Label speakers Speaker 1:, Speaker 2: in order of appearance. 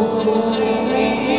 Speaker 1: Holy